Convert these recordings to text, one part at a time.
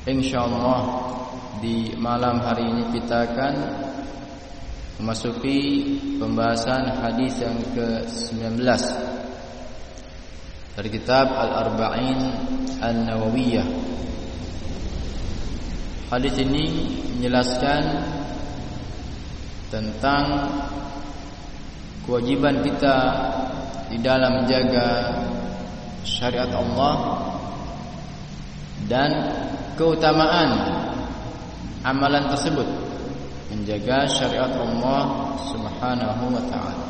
InsyaAllah di malam hari ini kita akan memasuki pembahasan hadis yang ke-19 dari kitab Al-Arba'in An-Nawawiyah. Hadis ini menjelaskan tentang kewajiban kita di dalam menjaga syariat Allah dan keutamaan amalan tersebut. Menjaga syariat Allah Subhanahu wa taala.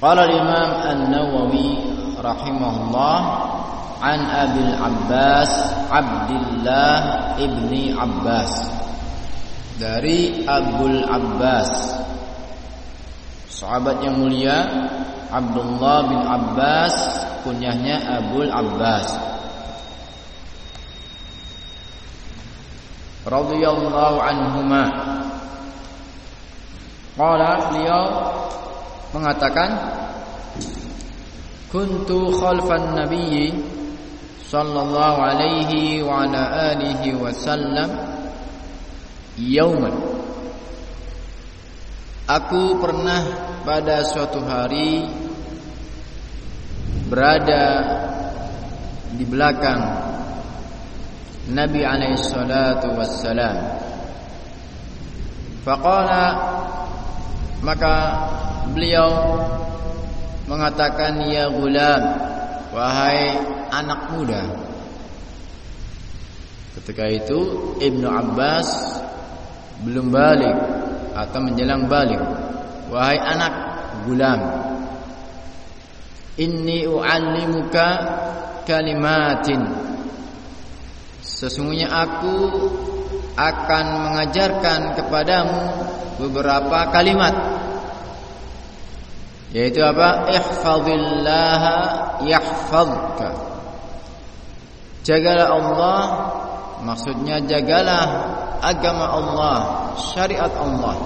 Qala al-Imam An-Nawawi rahimahullah an Abil Abbas Abdullah ibni Abbas. Dari Abdul Abbas. Sahabat yang mulia Abdullah bin Abbas kunyahnya Abul Abbas radhiyallahu anhuma. Qala beliau mengatakan kuntu khalfan nabiyyi sallallahu alaihi wa ala alihi wasallam yauman. Aku pernah pada suatu hari berada di belakang Nabi alaihi salatu wassalam. Faqala maka beliau mengatakan ya gulam wahai anak muda. Ketika itu Ibnu Abbas belum balik atau menjelang balik. Wahai anak gulam Inni u'allimuka kalimatin Sesungguhnya aku akan mengajarkan kepadamu beberapa kalimat. Yaitu apa? Ihfazillaha yahfazka. Jagalah Allah maksudnya jagalah agama Allah syariat Allah.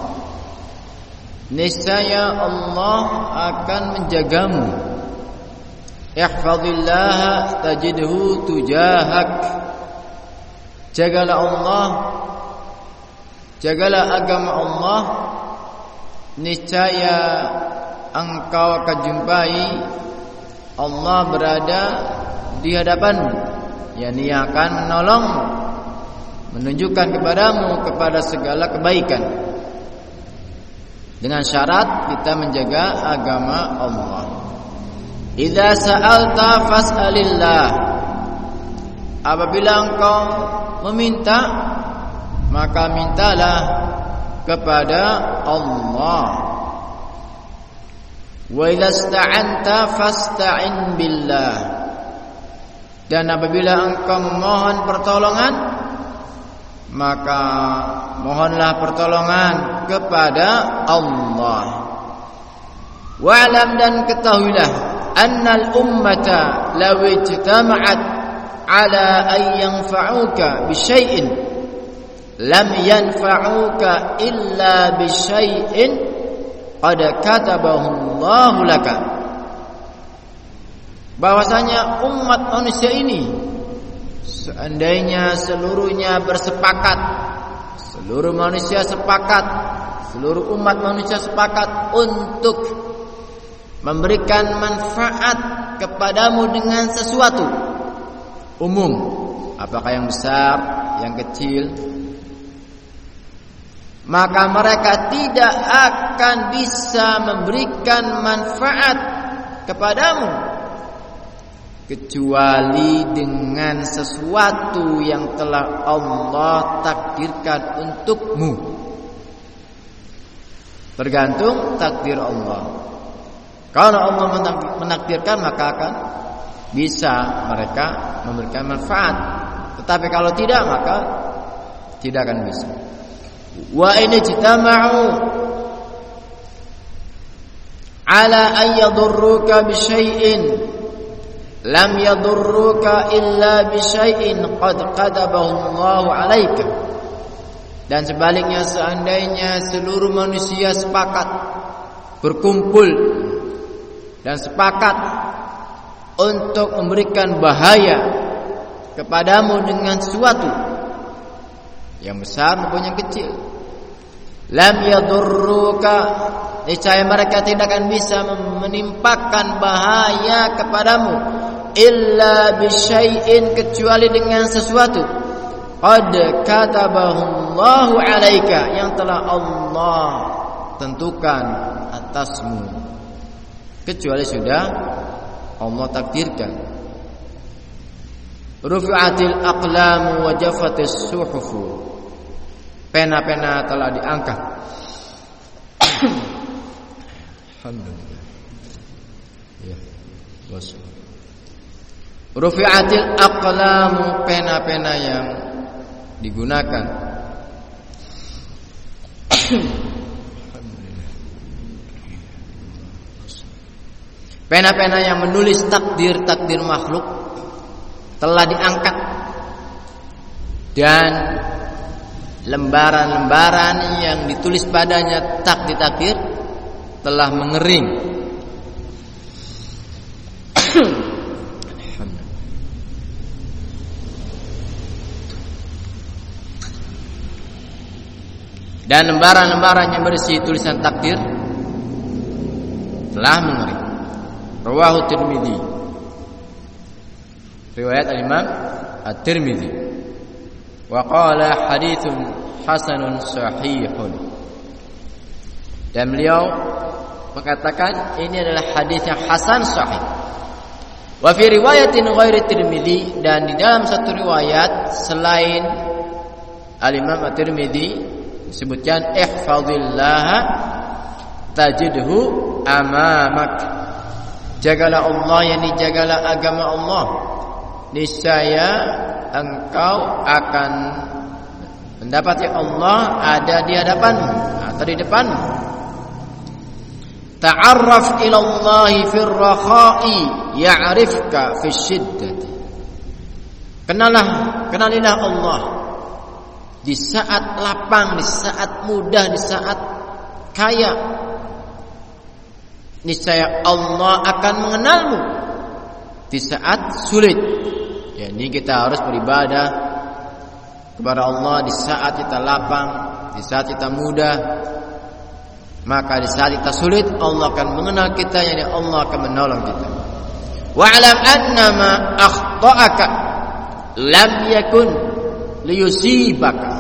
Niscaya Allah akan menjagamu. Ihfazillaha tajidhu tujahak Jagalah Allah. Jagalah agama Allah. Niscaya Engkau akan jumpai Allah berada Di hadapan. Yang ia akan menolong Menunjukkan kepadamu Kepada segala kebaikan. Dengan syarat Kita menjaga agama Allah. Iza sa'alta fas'alillah. Apabila engkau meminta maka mintalah kepada Allah. Wa idza sta'anta fasta'in billah. Dan apabila engkau memohon pertolongan maka mohonlah pertolongan kepada Allah. Wa'lam dan ketahuilah annal ummata law ijtama'at ala ayyang fa'uka bisyai'in. Lam yanfa'uka illa bisyai'in. Qad katabahu Allah laka. Bahwasanya umat manusia ini seandainya seluruhnya bersepakat seluruh manusia sepakat seluruh umat manusia sepakat untuk memberikan manfaat kepadamu dengan sesuatu umum. Apakah yang besar yang kecil? Maka mereka tidak akan bisa memberikan manfaat kepadamu. Kecuali dengan sesuatu yang telah Allah takdirkan untukmu. Tergantung takdir Allah. Kalau Allah menakdirkan maka akan bisa mereka memberikan manfaat. Tetapi kalau tidak maka tidak akan bisa. Wa in ijtama'u ala an yadurruka bi syai'in lam yadurruka illa bi syai'in qad qadabahu Allah 'alaika. Dan sebaliknya seandainya seluruh manusia sepakat berkumpul dan sepakat untuk memberikan bahaya kepadamu dengan sesuatu yang besar maupun yang kecil. Lam yadurruka niscaya mereka tidak akan bisa menimpakan bahaya kepadamu illa bisyai'in kecuali dengan sesuatu. Qad katabahu Allahu 'alaika yang telah Allah tentukan atasmu. Kecuali sudah Allah takdirkan. Rufi'atil aqlam wa jaffatis suhuf pena-pena telah diangkat. Alhamdulillah. Ya. Wassalam rufi'atil aqlam pena-pena yang digunakan Pena-pena yang menulis takdir-takdir makhluk telah diangkat dan lembaran-lembaran yang ditulis padanya takdir-takdir telah mengering. dan lembaran-lembaran yang berisi tulisan takdir telah mengering. Rawahu Tirmizi. Riwayat Al-Imam At-Tirmizi. Wa qala haditsun hasanun sahihun. Dan beliau mengatakan ini adalah hadis yang hasan sahih. Wa fi riwayatin ghairi Tirmizi dan di dalam satu riwayat selain Al-Imam At-Tirmizi disebutkan ihfazillah tajidhu amamak Jagalah Allah yang dijagalah agama Allah. Niscaya engkau akan mendapati Allah ada di hadapanmu atau di depanmu. Ta'arraf ila Allah fi ar-rakha'i ya'rifka. Kenalah, kenalilah Allah di saat lapang, di saat mudah, di saat kaya, niscaya Allah akan mengenalmu di saat sulit. Ya, ini kita harus beribadah kepada Allah di saat kita lapang, di saat kita mudah. Maka di saat kita sulit Allah akan mengenal kita, yakni Allah akan menolong kita. Wa'lam anna ma akhta'aka lam yakun liyusibaka.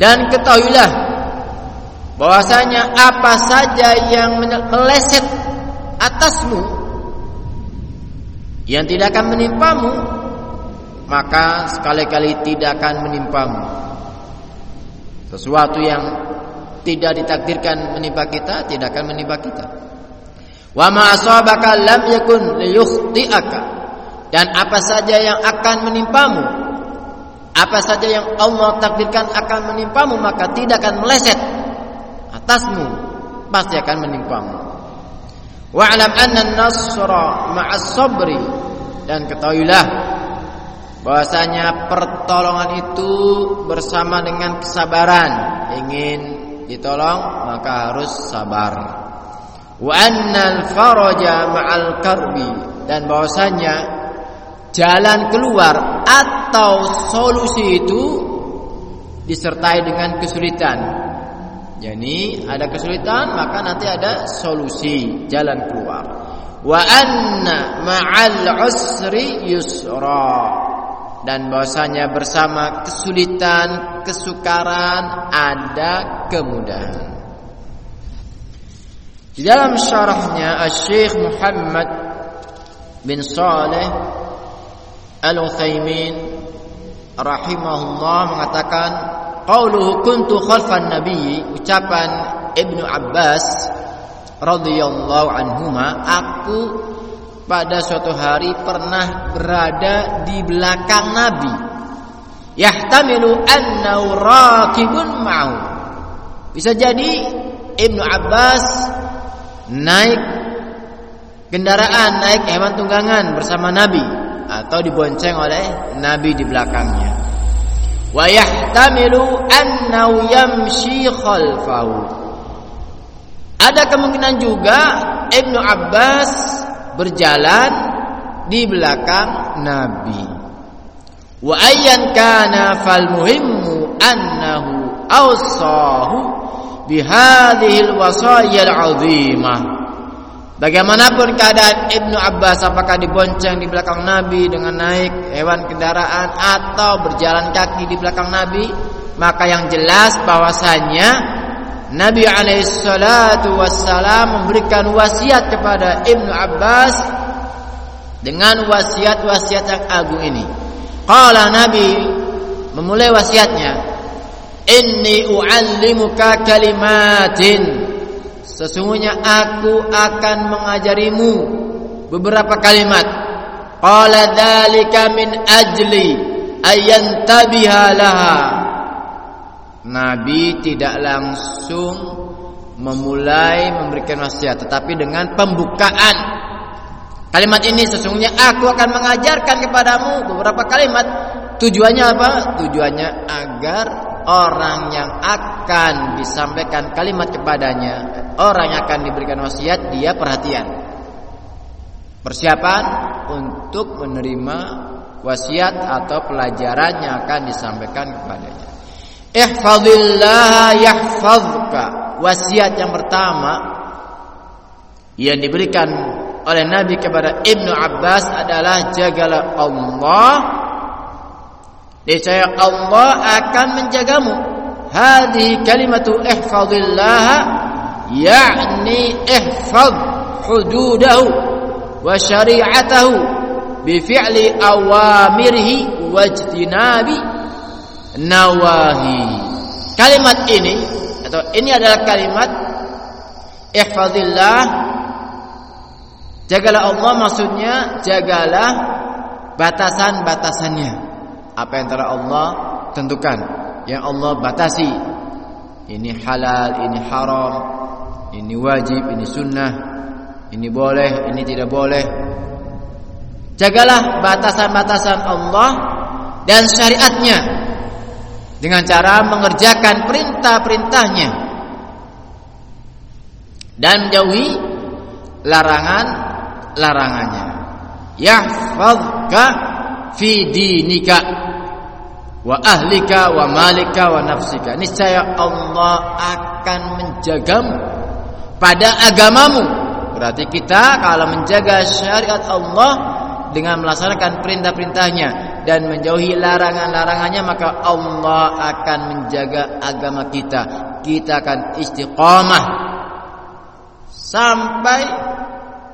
Dan ketahuilah bahwasanya apa saja yang meleset atasmu yang tidak akan menimpamu maka sekali-kali tidak akan menimpamu. Sesuatu yang tidak ditakdirkan menimpa kita tidak akan menimpa kita. Wa ma asabaka lam yakun liyukhti'aka. Dan apa saja yang akan menimpamu apa saja yang Allah takdirkan akan menimpamu maka tidak akan meleset atasmu pasti akan menimpamu. Wa'lam anna an-nasra ma'as sabri dan ketahuilah bahwasanya pertolongan itu bersama dengan kesabaran. Ingin ditolong maka harus sabar. Wa annal faraja ma'al karbi dan bahwasanya jalan keluar atau solusi itu disertai dengan kesulitan jadi ada kesulitan maka nanti ada solusi jalan keluar. Wa anna ma'al usri yusra. Dan bahwasanya bersama kesulitan, kesukaran ada kemudahan. Di dalam syarahnya Syekh Muhammad bin Saleh Al-Utsaimin rahimahullah mengatakan qauluhu kuntu khalfan nabi ucapan Ibnu Abbas radhiyallahu anhuma aku pada suatu hari pernah berada di belakang Nabi. Yahtamilu annahu raqibun ma'u. Bisa jadi Ibnu Abbas naik kendaraan, naik hewan tunggangan bersama Nabi atau dibonceng oleh Nabi di belakangnya. Yahtamilu annahu yamshi khalfahu. Ada kemungkinan juga Ibnu Abbas berjalan di belakang Nabi. Wa ayyan kana fal muhimmu annahu awsahu bihadhihi alwasaya alazimah. Bagaimanapun keadaan Ibnu Abbas apakah dibonceng di belakang Nabi dengan naik hewan kendaraan atau berjalan kaki di belakang Nabi, maka yang jelas bahwasanya Nabi alaihissalatu wassalam memberikan wasiat kepada Ibnu Abbas dengan wasiat-wasiat yang agung ini. Qala Nabi memulai wasiatnya, "Inni u'allimuka kalimatin." Sesungguhnya aku akan mengajarimu beberapa kalimat. Qala dzalika min ajli ayyantabiha laha. Nabi tidak langsung memulai memberikan wasiat tetapi dengan pembukaan kalimat ini sesungguhnya aku akan mengajarkan kepadamu beberapa kalimat tujuannya apa tujuannya agar orang yang akan disampaikan kalimat kepadanya orang yang akan diberikan wasiat dia perhatian. Persiapan untuk menerima wasiat atau pelajaran yang akan disampaikan kepadanya. Ihfazillah yahfazka. Wasiat yang pertama yang diberikan oleh Nabi kepada Ibnu Abbas adalah jagalah Allah Niscaya Allah akan menjagamu. Hadhi kalimatu ihfazillah yakni ihfaz hududahu wa syari'atahu bi fi'li awamirihi wa ijtinabi. Kalimat ini atau ini adalah kalimat ihfazillah jagalah Allah maksudnya jagalah batasan-batasannya apa yang telah Allah tentukan. Yang Allah batasi. Ini halal ini haram ini wajib ini sunnah. Ini boleh ini tidak boleh. Jagalah batasan-batasan Allah dan syariatnya dengan cara mengerjakan perintah-perintahnya. Dan menjauhi larangan-larangannya. Yahfazka fi dinika wa ahlika wa malika wa nafsika. Niscaya Allah akan menjagamu pada agamamu. Berarti kita kalau menjaga syariat Allah dengan melaksanakan perintah-perintahnya dan menjauhi larangan-larangannya maka Allah akan menjaga agama kita. Kita akan istiqamah. Sampai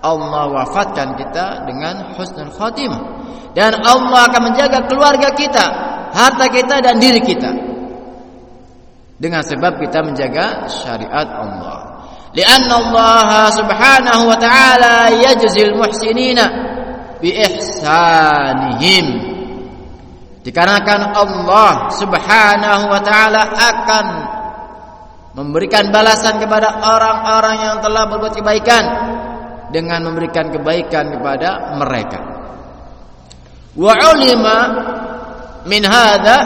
Allah wafatkan kita dengan husnul khatimah dan Allah akan menjaga keluarga kita, harta kita dan diri kita. Dengan sebab kita menjaga syariat Allah. Lianna Allah Subhanahu wa taala yajzil muhsinina bi ihsanihim. Dikarenakan Allah Subhanahu wa taala akan memberikan balasan kepada orang-orang yang telah berbuat kebaikan dengan memberikan kebaikan kepada mereka. Wa ulima min hadha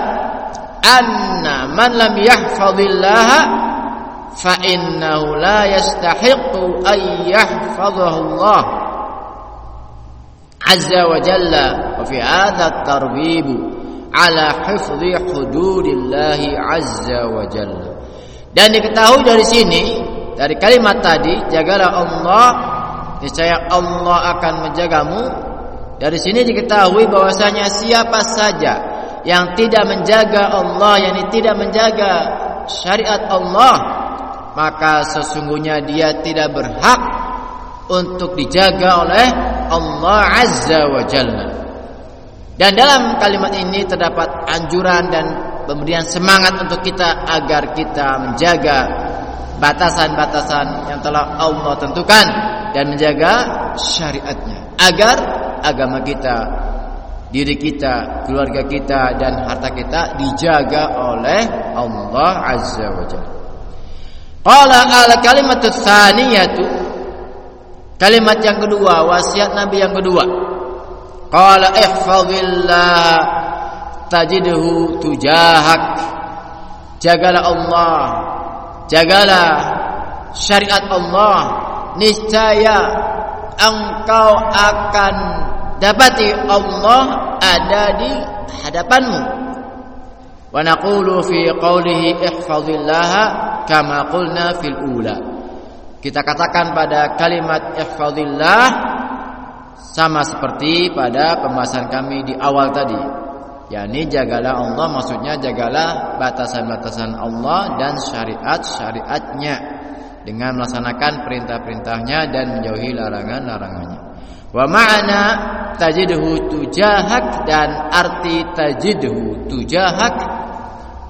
anna man lam yahfazillah fa innahu la yastahiqu an yahfazahu Allah azza wa jalla wa fi hadha at-targhib ala hifdhi hududillah azza wa jalla dan diketahui dari sini dari kalimat tadi jagalah Allah niscaya Allah akan menjagamu. Dari sini diketahui bahwasanya siapa saja yang tidak menjaga Allah, yang tidak menjaga syariat Allah, maka sesungguhnya dia tidak berhak untuk dijaga oleh Allah Azza wa Jalla. Dan dalam kalimat ini terdapat anjuran dan pemberian semangat untuk kita agar kita menjaga batasan-batasan yang telah Allah tentukan dan menjaga syariatnya. agar agama kita diri kita keluarga kita dan harta kita dijaga oleh Allah azza wajalla qala al kalimatu tsaniyatu kalimat yang kedua wasiat nabi yang kedua. Qala ihfazillah tajidhu tujahak. Jagalah Allah jagalah syariat Allah niscaya engkau akan dapati Allah ada di hadapanmu. Wa naqulu fi qawlihi ihfazillaha kama qulna fil ula. Kita katakan pada kalimat ihfazillah sama seperti pada pembahasan kami di awal tadi. Yakni jagalah Allah maksudnya jagalah batasan-batasan Allah dan syariat-syariatnya dengan melaksanakan perintah-perintahnya dan menjauhi larangan-larangannya. Wa ma'ana tajidhu tujahak dan arti tajidhu tujahak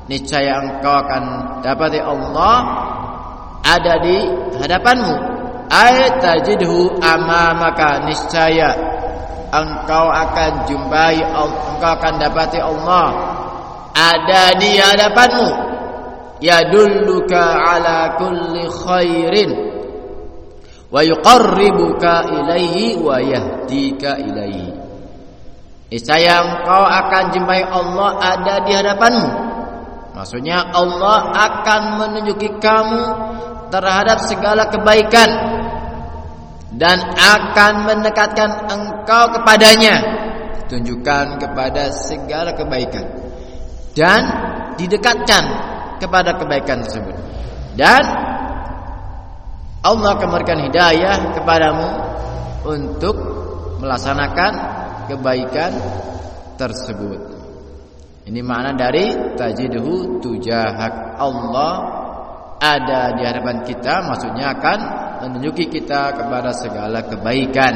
niscaya engkau akan dapati Allah ada di hadapanmu. Ay tajidhu amamaka niscaya engkau akan jumpai engkau akan dapati Allah ada di hadapanmu yadulluka ala kulli khairin wa yuqarribuka ilaihi wa yahdika ilaihi Niscaya engkau akan jumpai Allah ada di hadapanmu. Maksudnya Allah akan menunjuki kamu terhadap segala kebaikan dan akan mendekatkan engkau kepadanya. Tunjukkan kepada segala kebaikan dan didekatkan kepada kebaikan tersebut dan Allah akan memberikan hidayah kepadamu untuk melaksanakan kebaikan tersebut. Ini makna dari tajiduhu tujahak Allah ada di hadapan kita maksudnya akan menunjuki kita kepada segala kebaikan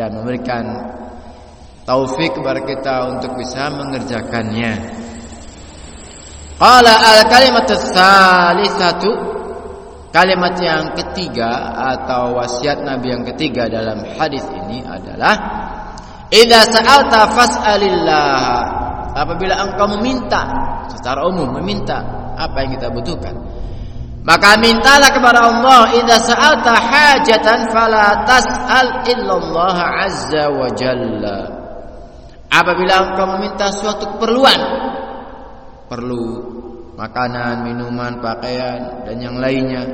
dan memberikan taufik kepada kita untuk bisa mengerjakannya. Qala al-kalimat satu Kalimat yang ketiga Atau wasiat Nabi yang ketiga Dalam hadis ini adalah Idza sa'alta fas'alillah. Apabila engkau meminta Secara umum meminta Apa yang kita butuhkan Maka mintalah kepada Allah Idza sa'alta hajatan Fala tas'al illallah azza wa jalla. Apabila engkau meminta suatu keperluan perlu makanan, minuman, pakaian dan yang lainnya.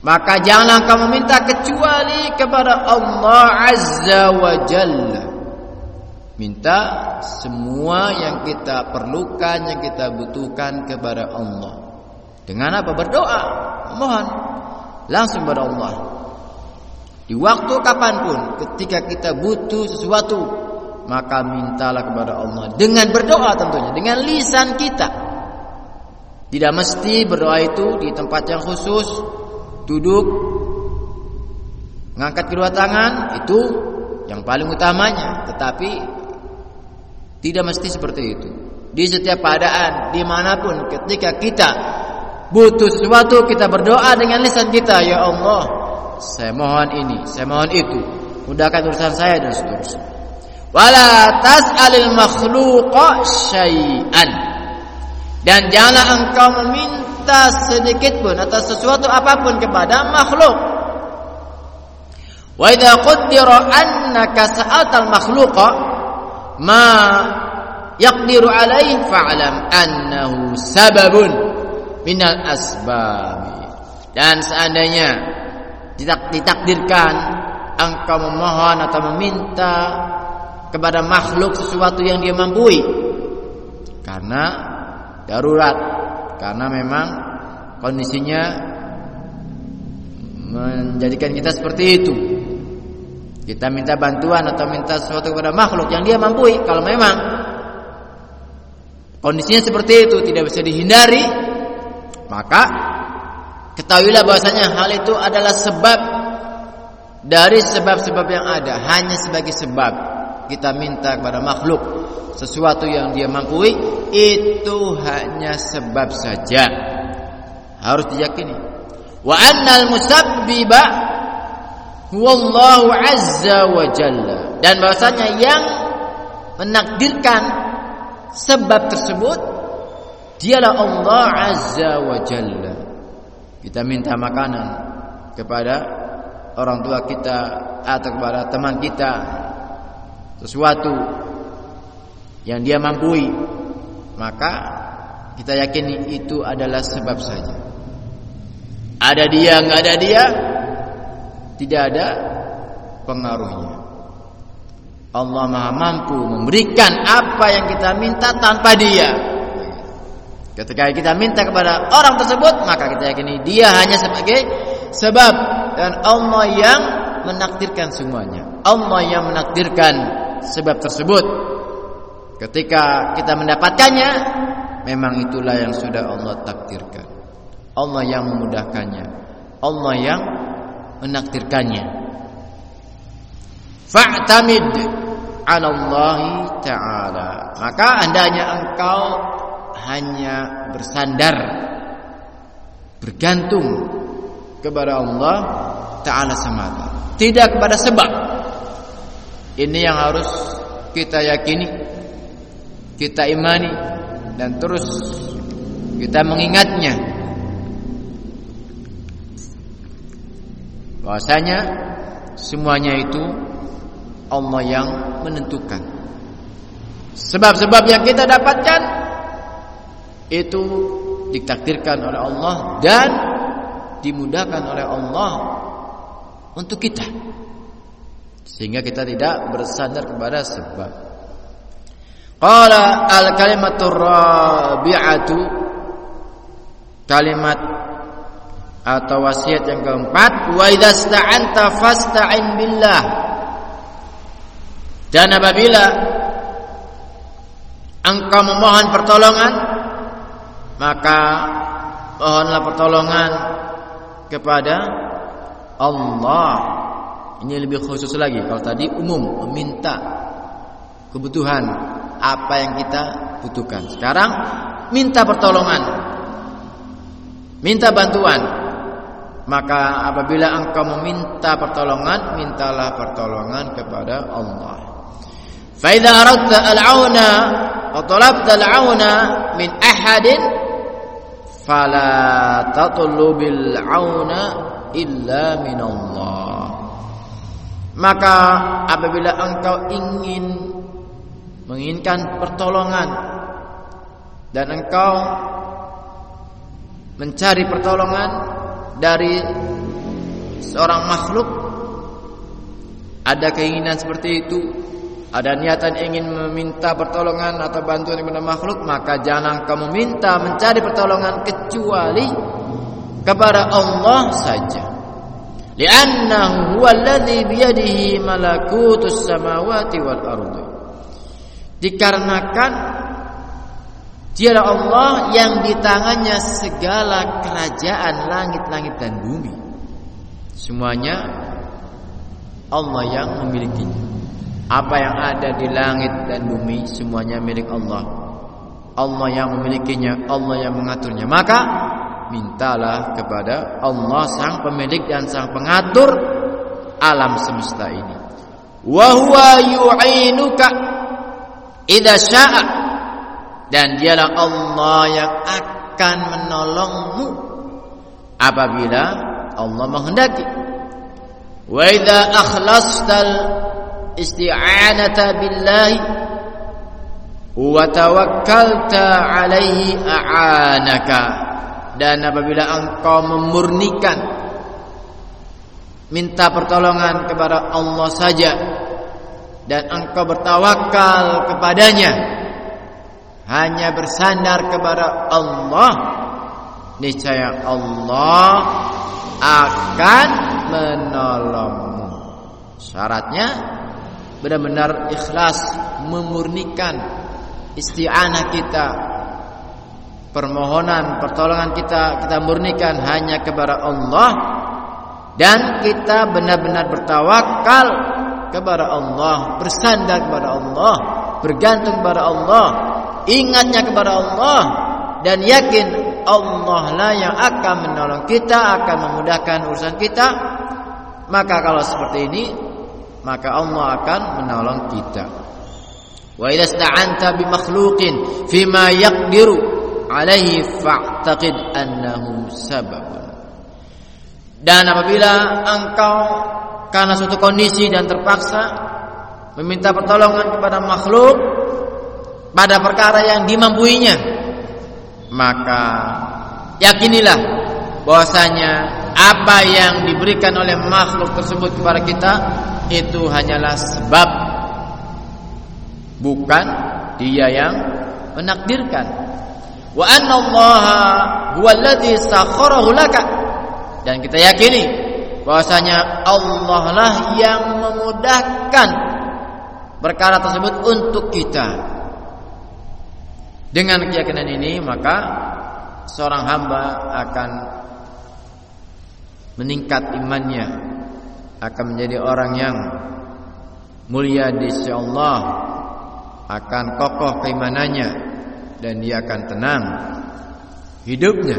Maka janganlah kamu minta kecuali kepada Allah Azza wa Jalla. Minta semua yang kita perlukan, yang kita butuhkan kepada Allah. Dengan apa? Berdoa. Mohon. Langsung kepada Allah. Di waktu kapanpun ketika kita butuh sesuatu maka mintalah kepada Allah. Dengan berdoa tentunya. Dengan lisan kita. Tidak mesti berdoa itu di tempat yang khusus. Duduk. Mengangkat kedua tangan. Itu yang paling utamanya. Tetapi tidak mesti seperti itu. Di setiap keadaan dimanapun ketika kita butuh sesuatu kita berdoa dengan lisan kita ya Allah saya mohon ini saya mohon itu. Mudahkan urusan saya dan seterusnya wala tas'alil makhluqa syai'an. Dan janganlah engkau meminta sedikit pun atau sesuatu apapun kepada makhluk. Wa idza qaddara annaka sa'altal makhluqa ma yaqdiru alaihi fa'lam annahu sababun minal asbab dan seandainya ditakdirkan engkau memohon atau meminta kepada makhluk sesuatu yang dia mampu. Karena darurat. Karena memang kondisinya menjadikan kita seperti itu. Kita minta bantuan atau minta sesuatu kepada makhluk yang dia mampu kalau memang kondisinya seperti itu tidak bisa dihindari maka ketahuilah bahwasanya hal itu adalah sebab dari sebab-sebab yang ada. Hanya sebagai sebab kita minta kepada makhluk sesuatu yang dia mampu itu hanya sebab saja. Harus diyakini. Wa annal musabbiba Wallahu azza wa jalla. Dan bahasanya yang menakdirkan sebab tersebut dialah Allah azza wa jalla. Kita minta makanan kepada orang tua kita atau kepada teman kita sesuatu yang dia mampu maka kita yakini itu adalah sebab saja. Ada dia enggak ada dia tidak ada pengaruhnya. Allah Maha mampu memberikan apa yang kita minta tanpa dia. Ketika kita minta kepada orang tersebut maka kita yakini dia hanya sebagai sebab. Dan Allah yang menakdirkan semuanya. Allah yang menakdirkan sebab tersebut. Ketika kita mendapatkannya memang itulah yang sudah Allah takdirkan. Allah yang memudahkannya. Allah yang menakdirkannya. Fa'tamid 'ala Allah taala. Maka hendaknya engkau hanya bersandar bergantung kepada Allah taala semata. Tidak kepada sebab ini yang harus kita yakini kita imani dan terus kita mengingatnya. Bahwasanya semuanya itu Allah yang menentukan. Sebab-sebab yang kita dapatkan itu ditakdirkan oleh Allah dan dimudahkan oleh Allah untuk kita sehingga kita tidak bersandar kepada sebab. Qala al kalimatur rabi'atu kalimat atau wasiat yang keempat wa idzasta'anta fasta'in billah. Dan apabila engkau memohon pertolongan maka mohonlah pertolongan kepada Allah ini lebih khusus lagi. Kalau tadi umum meminta kebutuhan apa yang kita butuhkan. Sekarang minta pertolongan. Minta bantuan. Maka apabila engkau meminta pertolongan mintalah pertolongan kepada Allah. Fa idza aradta al-auna wa talabta al-auna min ahadin fala tatlubil auna illa min Allah maka apabila engkau ingin menginginkan pertolongan dan engkau mencari pertolongan dari seorang makhluk ada keinginan seperti itu ada niatan ingin meminta pertolongan atau bantuan kepada makhluk maka jangan kamu minta mencari pertolongan kecuali kepada Allah saja li'annahu huwa alladhi biyadihi malakutus samawati wal ardi dikarenakan Dialah Allah yang di tangannya segala kerajaan langit-langit dan bumi. Semuanya Allah yang memilikinya. Apa yang ada di langit dan bumi semuanya milik Allah. Allah yang memilikinya, Allah yang mengaturnya. Maka mintalah kepada Allah sang pemilik dan sang pengatur alam semesta ini. Wa huwa yu'inuka idza syaa. Dan dialah Allah yang akan menolongmu apabila Allah menghendaki. Wa idza akhlastal isti'anata billahi wa tawakkalta alaihi a'anaka dan apabila engkau memurnikan minta pertolongan kepada Allah saja dan engkau bertawakal kepadanya hanya bersandar kepada Allah niscaya Allah akan menolongmu. Syaratnya benar-benar ikhlas memurnikan isti'anah kita permohonan pertolongan kita kita murnikan hanya kepada Allah. Dan kita benar-benar bertawakal kepada Allah bersandar kepada Allah bergantung kepada Allah ingatnya kepada Allah dan yakin Allah lah yang akan menolong kita akan memudahkan urusan kita. Maka kalau seperti ini maka Allah akan menolong kita. Wa idza sta'anta bi makhluqin fima yaqdiru alaihi fa'taqid annahu sababun. Dan apabila engkau karena suatu kondisi dan terpaksa meminta pertolongan kepada makhluk pada perkara yang dimampuinya maka yakinilah bahwasanya apa yang diberikan oleh makhluk tersebut kepada kita itu hanyalah sebab bukan dia yang menakdirkan wa anna allaha huwa alladhi sakharahu laka. Dan kita yakini bahwasanya Allah lah yang memudahkan perkara tersebut untuk kita. Dengan keyakinan ini maka seorang hamba akan meningkat imannya akan menjadi orang yang mulia di sisi Allah akan kokoh keimanannya dan dia akan tenang hidupnya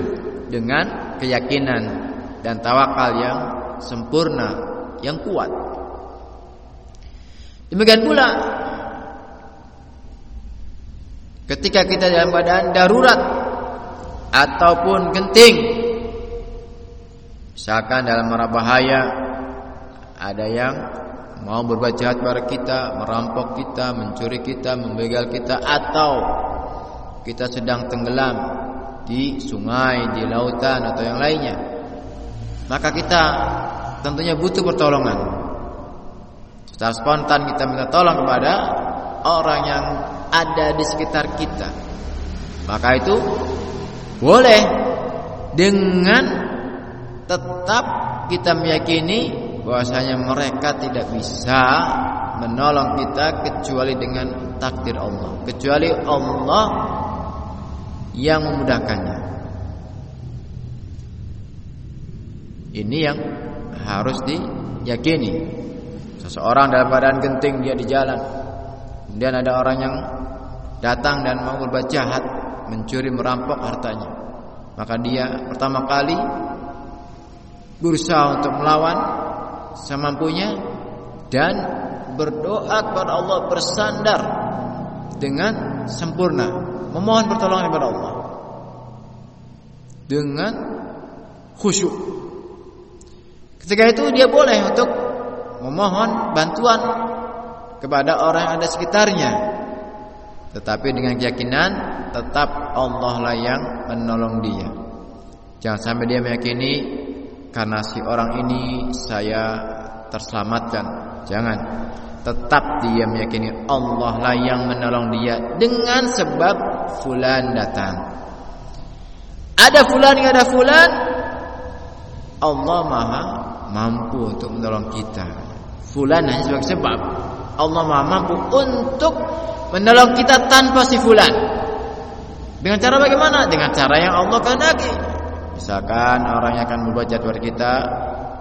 dengan keyakinan dan tawakal yang sempurna yang kuat. Demikian pula ketika kita dalam keadaan darurat ataupun genting misalkan dalam mara bahaya ada yang mau berbuat jahat kepada kita merampok kita mencuri kita membegal kita atau kita sedang tenggelam di sungai di lautan atau yang lainnya. Maka kita tentunya butuh pertolongan. Secara spontan kita minta tolong kepada orang yang ada di sekitar kita. Maka itu boleh dengan tetap kita meyakini bahwasanya mereka tidak bisa menolong kita kecuali dengan takdir Allah, kecuali Allah yang memudahkannya. Ini yang harus diyakini. Seseorang dalam keadaan genting dia di jalan. Kemudian ada orang yang datang dan mau berbuat jahat, mencuri, merampok hartanya. Maka dia pertama kali berusaha untuk melawan semampunya dan berdoa kepada Allah bersandar dengan sempurna, memohon pertolongan kepada Allah dengan khusyuk. Ketika itu dia boleh untuk memohon bantuan kepada orang yang ada sekitarnya tetapi dengan keyakinan tetap Allah lah yang menolong dia. Jangan sampai dia meyakini karena si orang ini saya terselamatkan. Jangan. Tetap dia meyakini Allah lah yang menolong dia dengan sebab fulan datang. Ada fulan yang ada fulan Allah Maha mampu untuk menolong kita. Fulan hanya sebagai sebab. Allah Maha mampu untuk menolong kita tanpa si fulan. Dengan cara bagaimana? Dengan cara yang Allah kehendaki. Misalkan orang yang akan membuat jadwal kita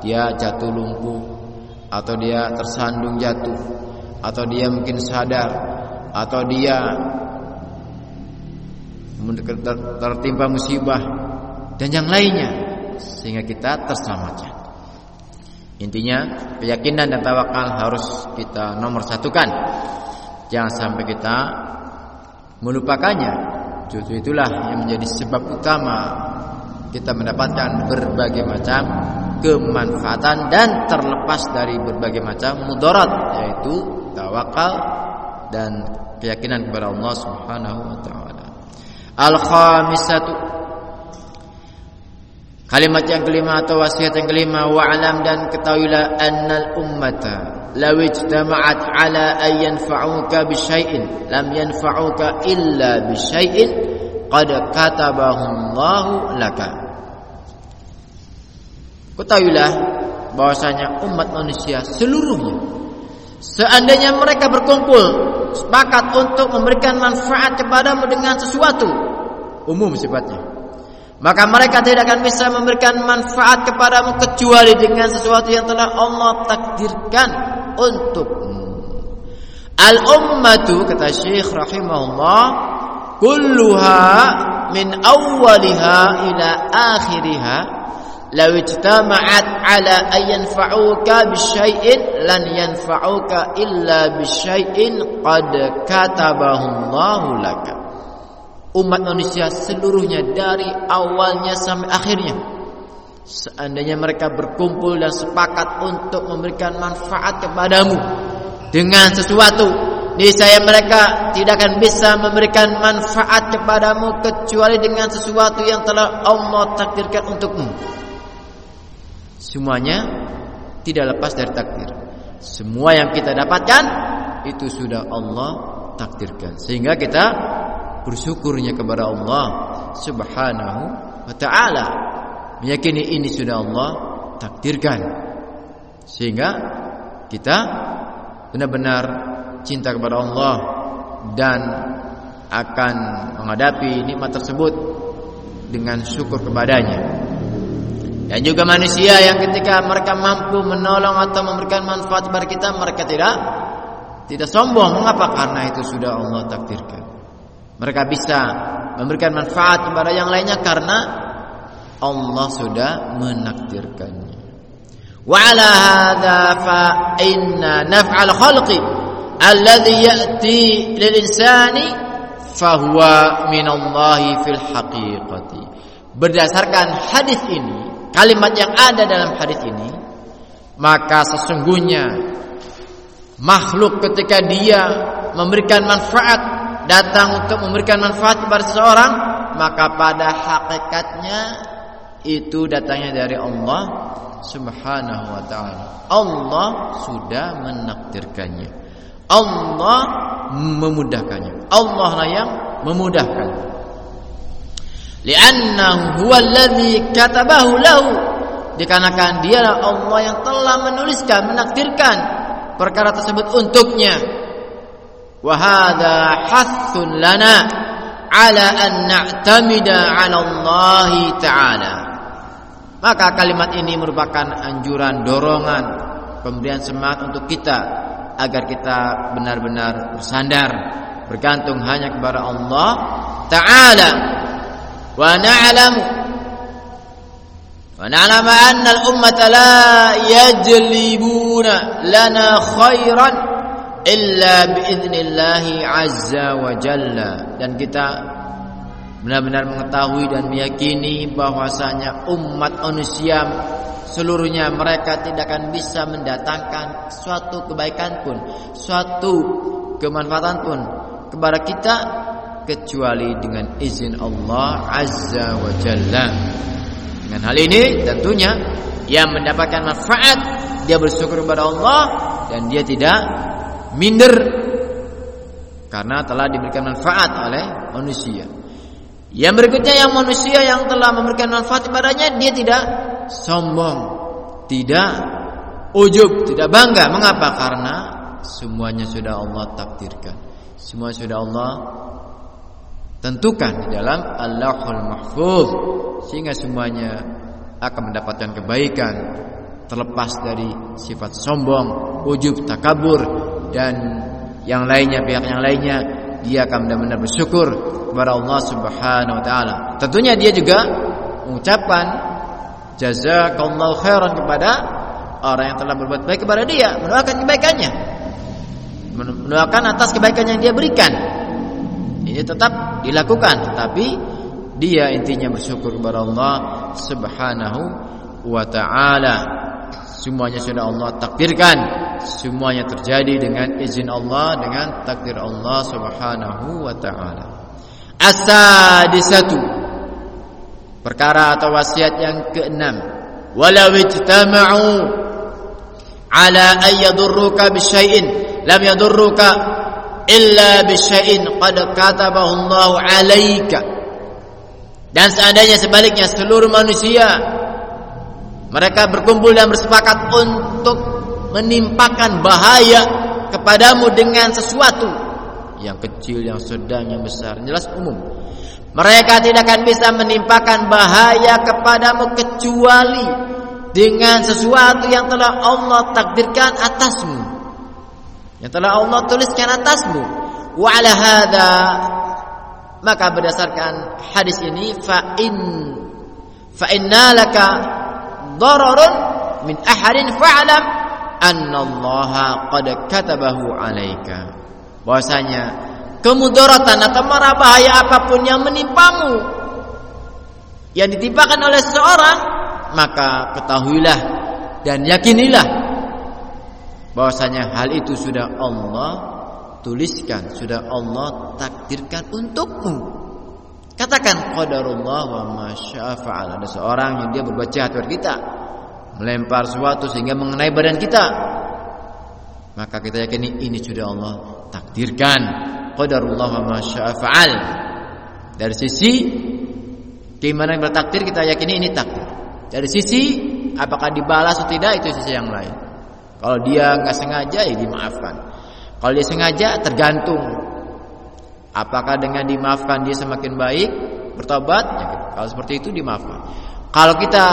dia jatuh lumpuh atau dia tersandung jatuh atau dia mungkin sadar atau dia tertimpa musibah dan yang lainnya sehingga kita terselamatkan. Intinya keyakinan dan tawakal harus kita nomor satukan. Jangan sampai kita melupakannya. Justru itulah yang menjadi sebab utama kita mendapatkan berbagai macam kemanfaatan dan terlepas dari berbagai macam mudarat yaitu tawakal dan keyakinan kepada Allah Subhanahu wa taala. Al-khamisatu. Kalimat yang kelima atau wasiat yang kelima wa'lam dan ketahuilah annal ummata law ijtama'at ala an yanfa'uka bi syai'in lam yanfa'uka illa bi syai'in qad katabahu Allah laka. Ketahuilah bahwasanya umat manusia seluruhnya seandainya mereka berkumpul sepakat untuk memberikan manfaat kepadamu dengan sesuatu umum sifatnya maka mereka tidak akan bisa memberikan manfaat kepadamu kecuali dengan sesuatu yang telah Allah takdirkan untukmu. Al ummatu kata Syekh rahimahullah kulluha min awwaliha ila akhiriha law ijtama'at ala an yanfa'uka bisyai'in lan yanfa'uka illa bisyai'in qad katabahu Allahu laka umat manusia seluruhnya dari awalnya sampai akhirnya. Seandainya mereka berkumpul dan sepakat untuk memberikan manfaat kepadamu dengan sesuatu niscaya mereka tidak akan bisa memberikan manfaat kepadamu kecuali dengan sesuatu yang telah Allah takdirkan untukmu. Semuanya tidak lepas dari takdir. Semua yang kita dapatkan itu sudah Allah takdirkan. Sehingga kita bersyukurnya kepada Allah Subhanahu wa taala. Meyakini ini sudah Allah takdirkan. Sehingga kita benar-benar cinta kepada Allah dan akan menghadapi nikmat tersebut dengan syukur kepadanya. Dan juga manusia yang ketika mereka mampu menolong atau memberikan manfaat kepada kita mereka tidak tidak sombong. Mengapa? Karena itu sudah Allah takdirkan mereka bisa memberikan manfaat kepada yang lainnya karena Allah sudah menakdirkannya. Wa ala hadza fa inna naf'al khalqi alladhi ya'ti lil insani fa huwa min Allah fil haqiqati. Berdasarkan hadis ini, kalimat yang ada dalam hadis ini, maka sesungguhnya makhluk ketika dia memberikan manfaat datang untuk memberikan manfaat kepada seseorang maka pada hakikatnya itu datangnya dari Allah Subhanahu wa taala. Allah sudah menakdirkannya. Allah memudahkannya. Allah lah yang memudahkan. Li'annahu huwa alladhi katabahu lahu. Dikarenakan dialah Allah yang telah menuliskan, menakdirkan perkara tersebut untuknya. وهذا حث لنا على أن نعتمد على الله تعالى maka kalimat ini merupakan anjuran dorongan pemberian semangat untuk kita agar kita benar-benar bersandar bergantung hanya kepada Allah taala wa na'lamu wa na'lamu anna al-ummata la yajlibuna lana khairan illa biiznillahi azza wa jalla. Dan kita benar-benar mengetahui dan meyakini bahwasanya umat manusia seluruhnya mereka tidak akan bisa mendatangkan suatu kebaikan pun suatu kemanfaatan pun kepada kita kecuali dengan izin Allah azza wa jalla. Dengan hal ini tentunya yang mendapatkan manfaat. Dia bersyukur kepada Allah dan dia tidak minder karena telah diberikan manfaat oleh manusia. Yang berikutnya yang manusia yang telah memberikan manfaat kepadanya dia tidak sombong, tidak ujub, tidak bangga. Mengapa? Karena semuanya sudah Allah takdirkan. Semua sudah Allah tentukan di dalam Allahul Mahfuz sehingga semuanya akan mendapatkan kebaikan terlepas dari sifat sombong, ujub, takabur dan yang lainnya pihak yang lainnya dia akan benar-benar bersyukur kepada Allah Subhanahu wa taala. Tentunya dia juga mengucapkan jazakallahu khairan kepada orang yang telah berbuat baik kepada dia, mendoakan kebaikannya. Mendoakan atas kebaikan yang dia berikan. Ini tetap dilakukan, tetapi dia intinya bersyukur kepada Allah Subhanahu wa taala. Semuanya sudah Allah takdirkan Semuanya terjadi dengan izin Allah Dengan takdir Allah subhanahu wa ta'ala. As-sadisatu Perkara atau wasiat yang keenam. Walau ijtama'u Ala an yadurruka bisyai'in Lam yadurruka Illa bisyai'in Qad katabahu Allah alaika. Dan seandainya sebaliknya Seluruh manusia mereka berkumpul dan bersepakat untuk menimpakan bahaya kepadamu dengan sesuatu yang kecil, yang sedang, yang besar, jelas umum. Mereka tidak akan bisa menimpakan bahaya kepadamu kecuali dengan sesuatu yang telah Allah takdirkan atasmu. Yang telah Allah tuliskan atasmu. Wa ala hadza maka berdasarkan hadis ini fa in fa innalaka dararun min ahadin fa'lam anna Allah qad katabahu 'alaika. Bahwasanya kemudaratan atau mara bahaya apapun yang menimpamu yang ditimpakan oleh seseorang maka ketahuilah dan yakinilah bahwasanya hal itu sudah Allah tuliskan sudah Allah takdirkan untukmu. Katakan qadarullah wa ma syaa'a Ada seorang yang dia berbuat jahat kepada kita, melempar sesuatu sehingga mengenai badan kita. Maka kita yakini ini sudah Allah takdirkan. Qadarullah ma syaa'a Dari sisi keimanan bertakdir kita yakini ini takdir. Dari sisi apakah dibalas atau tidak itu sisi yang lain. Kalau dia nggak sengaja ya dimaafkan. Kalau dia sengaja tergantung Apakah dengan dimaafkan dia semakin baik, bertobat? Ya. Kalau seperti itu dimaafkan. Kalau kita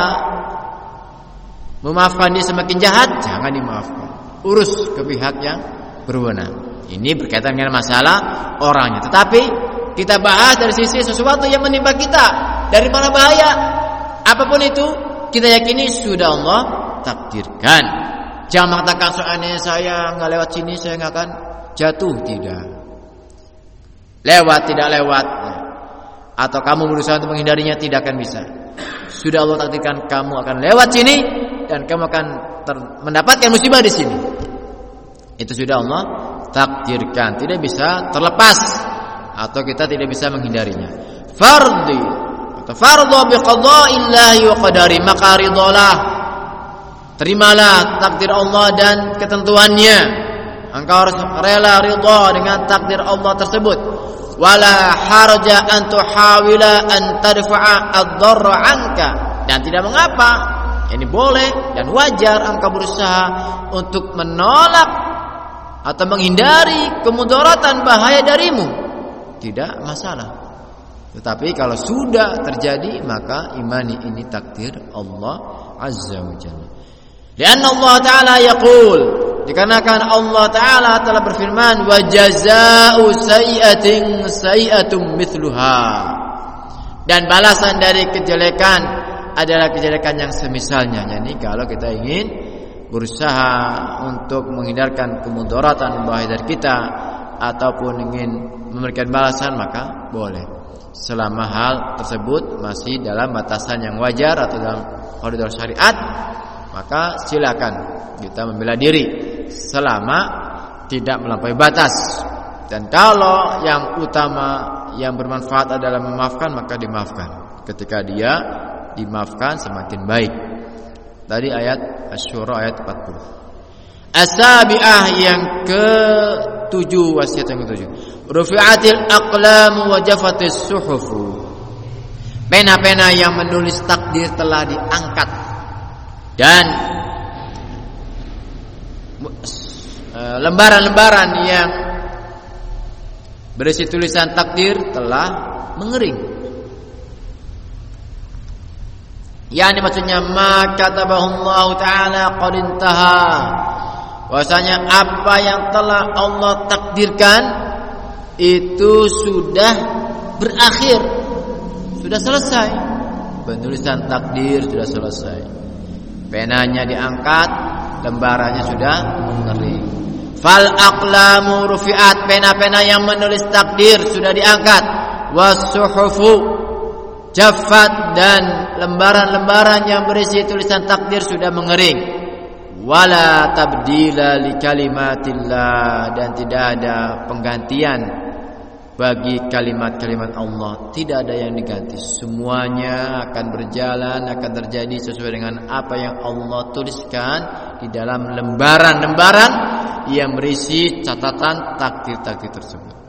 memaafkan dia semakin jahat, jangan dimaafkan. Urus ke pihak yang berwenang. Ini berkaitan dengan masalah orangnya. Tetapi kita bahas dari sisi sesuatu yang menimpa kita. Dari mana bahaya? Apapun itu, kita yakini sudah Allah takdirkan. Jangan mengatakan soalnya saya nggak lewat sini saya nggak akan jatuh tidak lewat tidak lewat atau kamu berusaha untuk menghindarinya tidak akan bisa. Sudah Allah takdirkan kamu akan lewat sini dan kamu akan mendapatkan musibah di sini. Itu sudah Allah takdirkan, tidak bisa terlepas atau kita tidak bisa menghindarinya. Fardhi atau fardhu bi qada'illahi wa qadari maka ridhalah. Terimalah takdir Allah dan ketentuannya. Engkau harus rela ridha dengan takdir Allah tersebut wala harja an tuhawila an tadfa'a ad-dharra anka dan tidak mengapa ini boleh dan wajar engkau berusaha untuk menolak atau menghindari kemudaratan bahaya darimu. Tidak masalah. Tetapi kalau sudah terjadi maka imani ini takdir Allah azza wa jalla. Dan Allah taala yaqul Dikarenakan Allah Ta'ala telah berfirman Wa jaza'u sayi'atin sayi'atum mithluha. Dan balasan dari kejelekan Adalah kejelekan yang semisalnya Jadi kalau kita ingin Berusaha untuk menghindarkan kemudaratan bahaya dari kita Ataupun ingin memberikan balasan Maka boleh Selama hal tersebut masih dalam batasan yang wajar Atau dalam koridor syariat Maka silakan kita membela diri selama tidak melampaui batas. Dan kalau yang utama yang bermanfaat adalah memaafkan maka dimaafkan. Ketika dia dimaafkan semakin baik. Tadi ayat Asy-Syura ayat 40. As-sabi'ah yang ke-7 wasiat yang ke-7. Rufi'atil aqlam wa jafatis suhufu. Pena-pena yang menulis takdir telah diangkat dan Eh, lembaran-lembaran yang berisi tulisan takdir telah mengering. Yani maksudnya maka Allah taala qad intaha. Bahwasanya apa yang telah Allah takdirkan itu sudah berakhir. Sudah selesai. Penulisan takdir sudah selesai. Penanya diangkat, lembarannya sudah mengering. Fal aqlamu rufi'at pena-pena yang menulis takdir sudah diangkat. Wasuhufu jaffat dan lembaran-lembaran yang berisi tulisan takdir sudah mengering. Wala tabdila li kalimatillah. Dan tidak ada penggantian bagi kalimat-kalimat Allah. Tidak ada yang diganti. Semuanya akan berjalan akan terjadi sesuai dengan apa yang Allah tuliskan di dalam lembaran-lembaran yang berisi catatan takdir-takdir tersebut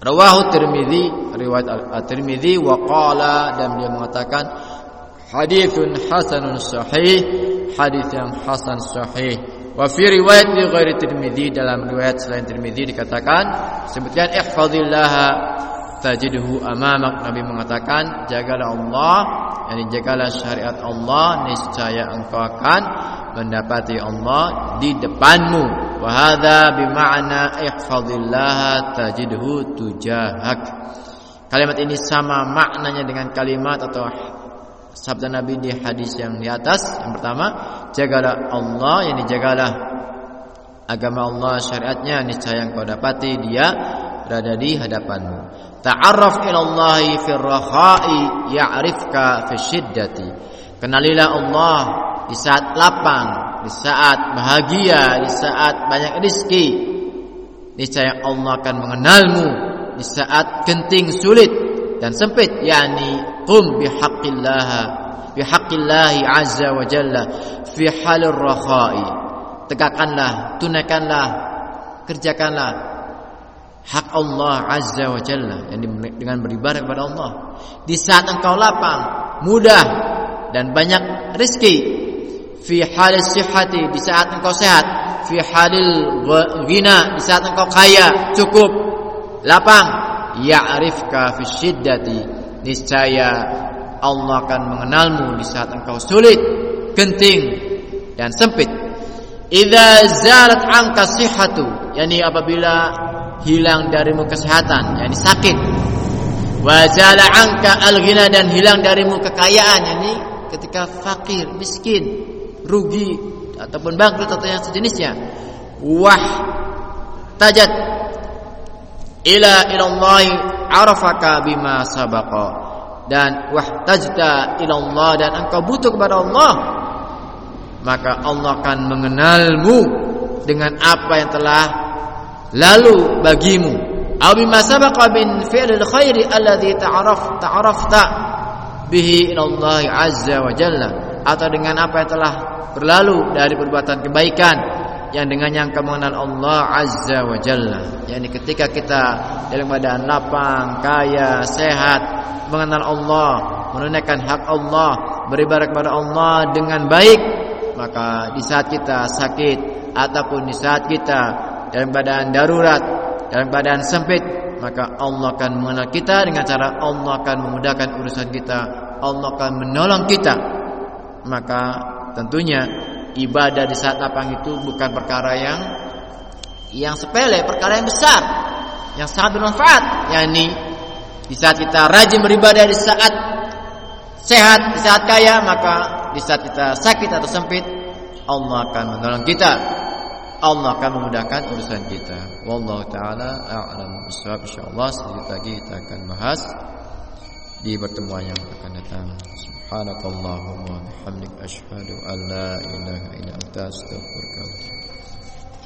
Rawahu Tirmizi riwayat At-Tirmizi wa qala dan dia mengatakan hadithun hasanun sahih hadis yang hasan sahih. Wa fi riwayat li ghairi Tirmizi dalam riwayat selain Tirmizi dikatakan sebutkan ihfazillah tajidhu amamak. Nabi mengatakan jagalah Allah. Yakni jagalah syariat Allah niscaya engkau akan mendapati Allah di depanmu. Wa hadza bima'na ihfazillah tajidhu tujahak. Kalimat ini sama maknanya dengan kalimat atau sabda Nabi di hadis yang di atas. Yang pertama jagalah Allah yang dijagalah agama Allah syariatnya niscaya engkau dapati dia berada di hadapanmu ta'arraf ila Allah fi rakhai ya'rifka fi syiddati. Kenalilah Allah di saat lapang di saat bahagia di saat banyak rezeki niscaya Allah akan mengenalmu di saat genting sulit dan sempit yakni qum bihaqqillah bihaqqillah azza wa jalla fi halir rakhai tegakkanlah, tunaikanlah, kerjakanlah hak Allah Azza wa Jalla yang dengan beribadah kepada Allah. Di saat engkau lapang, mudah dan banyak rezeki. Fi halil sihhati di saat engkau sehat, fi halil ghina di saat engkau kaya, cukup, lapang, ya'rifka fi syiddati niscaya Allah akan mengenalmu di saat engkau sulit, genting dan sempit. Idza zalat anka sihhatu, yani apabila hilang darimu kesehatan, yani sakit. Wa zala anka al-ghina dan hilang darimu kekayaan, yani ketika fakir, miskin, rugi ataupun bangkrut atau yang sejenisnya. Wah tajat ila ila Allah arafaka bima sabaqa dan wah tajta ila Allah dan engkau butuh kepada Allah maka Allah akan mengenalmu dengan apa yang telah lalu bagimu aw bima sabaqa min fi'lil khairi alladhi ta'araf ta'arafta bihi ila Allah azza wa jalla. Atau dengan apa yang telah berlalu dari perbuatan kebaikan yang dengan yang mengenal Allah azza wa jalla. Yakni ketika kita dalam keadaan lapang kaya sehat mengenal Allah menunaikan hak Allah beribadah kepada Allah dengan baik maka di saat kita sakit ataupun di saat kita dalam badan darurat dalam badan sempit maka Allah akan mengenal kita dengan cara Allah akan memudahkan urusan kita. Allah akan menolong kita. Maka tentunya ibadah di saat lapang itu bukan perkara yang yang sepele perkara yang besar yang sangat bermanfaat. Yakni di saat kita rajin beribadah di saat sehat di saat kaya maka di saat kita sakit atau sempit Allah akan menolong kita Allah akan memudahkan urusan kita. Wallahu taala a'lam. Bissawab insyaallah sedikit lagi kita akan bahas di pertemuan yang akan datang. Subhanakallahumma bihamdik asyhadu an la ilaha illa anta astaghfiruka